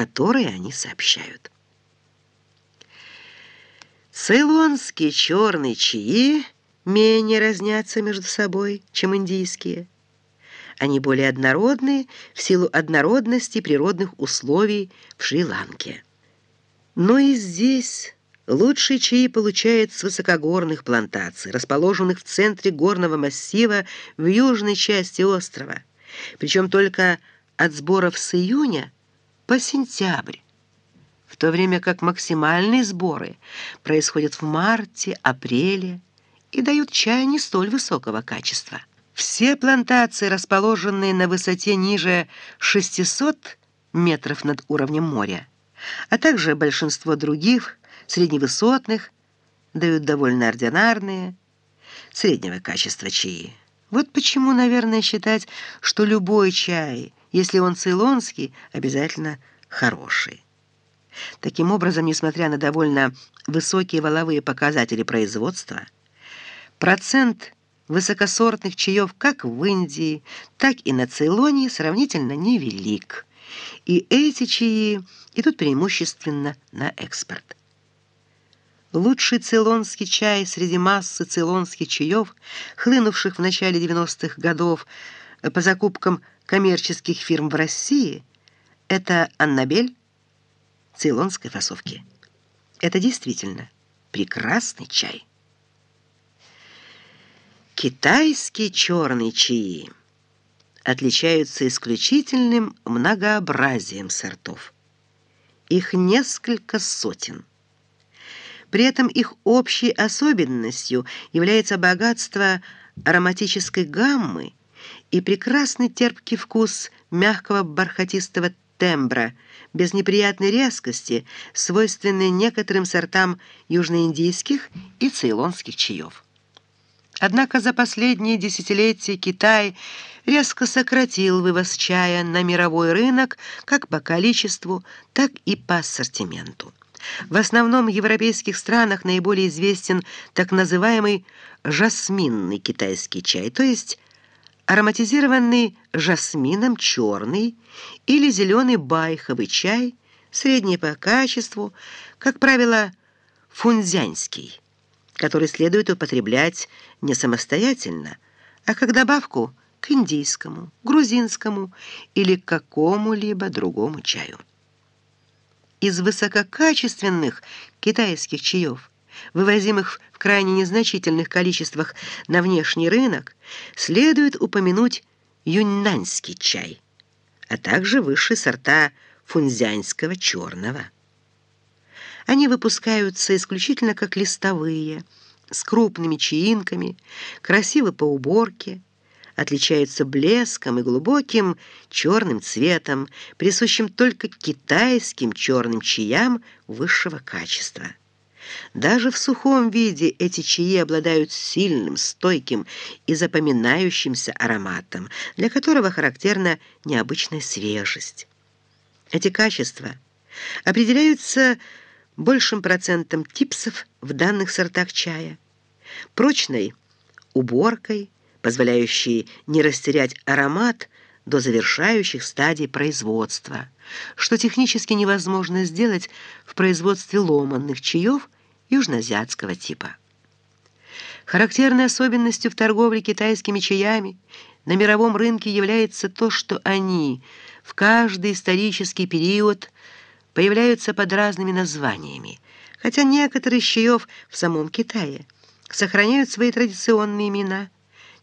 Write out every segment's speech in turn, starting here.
которые они сообщают. Цейлонские черные чаи менее разнятся между собой, чем индийские. Они более однородны в силу однородности природных условий в Шри-Ланке. Но и здесь лучшие чаи получают с высокогорных плантаций, расположенных в центре горного массива в южной части острова, причем только от сборов с июня по сентябрь в то время как максимальные сборы происходят в марте, апреле и дают чай не столь высокого качества. Все плантации, расположенные на высоте ниже 600 метров над уровнем моря, а также большинство других средневысотных, дают довольно ординарные, среднего качества чаи. Вот почему, наверное, считать, что любой чай, если он цейлонский, обязательно хороший. Таким образом, несмотря на довольно высокие валовые показатели производства, процент высокосортных чаев как в Индии, так и на Цейлоне сравнительно невелик. И эти чаи идут преимущественно на экспорт. Лучший цейлонский чай среди массы цейлонских чаев, хлынувших в начале 90-х годов по закупкам коммерческих фирм в России, это Аннабель, цейлонской фасовки. Это действительно прекрасный чай. Китайские черные чаи отличаются исключительным многообразием сортов. Их несколько сотен. При этом их общей особенностью является богатство ароматической гаммы и прекрасный терпкий вкус мягкого бархатистого тембра, без неприятной резкости, свойственной некоторым сортам южноиндийских и цейлонских чаев. Однако за последние десятилетия Китай резко сократил вывоз чая на мировой рынок как по количеству, так и по ассортименту. В основном в европейских странах наиболее известен так называемый жасминный китайский чай, то есть ароматизированный жасмином черный или зеленый байховый чай, средний по качеству, как правило, фунзянский, который следует употреблять не самостоятельно, а как добавку к индийскому, грузинскому или какому-либо другому чаю. Из высококачественных китайских чаев вывозимых в крайне незначительных количествах на внешний рынок, следует упомянуть юньнаньский чай, а также высшие сорта фунзянского черного. Они выпускаются исключительно как листовые, с крупными чаинками, красивы по уборке, отличаются блеском и глубоким черным цветом, присущим только китайским черным чаям высшего качества. Даже в сухом виде эти чаи обладают сильным, стойким и запоминающимся ароматом, для которого характерна необычная свежесть. Эти качества определяются большим процентом типсов в данных сортах чая, прочной уборкой, позволяющей не растерять аромат до завершающих стадий производства, что технически невозможно сделать в производстве ломанных чаев южноазиатского типа. Характерной особенностью в торговле китайскими чаями на мировом рынке является то, что они в каждый исторический период появляются под разными названиями, хотя некоторые из чаев в самом Китае сохраняют свои традиционные имена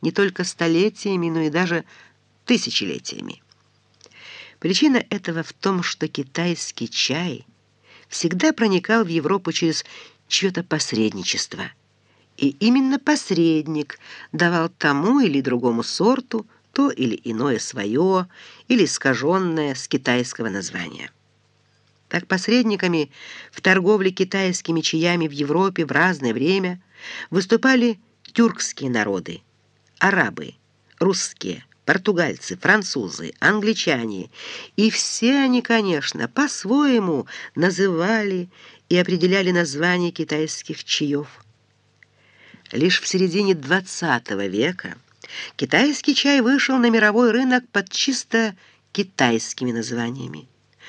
не только столетиями, но и даже тысячелетиями. Причина этого в том, что китайский чай всегда проникал в Европу через чье-то посредничество. И именно посредник давал тому или другому сорту то или иное свое или искаженное с китайского названия. Так посредниками в торговле китайскими чаями в Европе в разное время выступали тюркские народы, арабы, русские, португальцы, французы, англичане, и все они, конечно, по-своему называли и определяли названия китайских чаев. Лишь в середине XX века китайский чай вышел на мировой рынок под чисто китайскими названиями.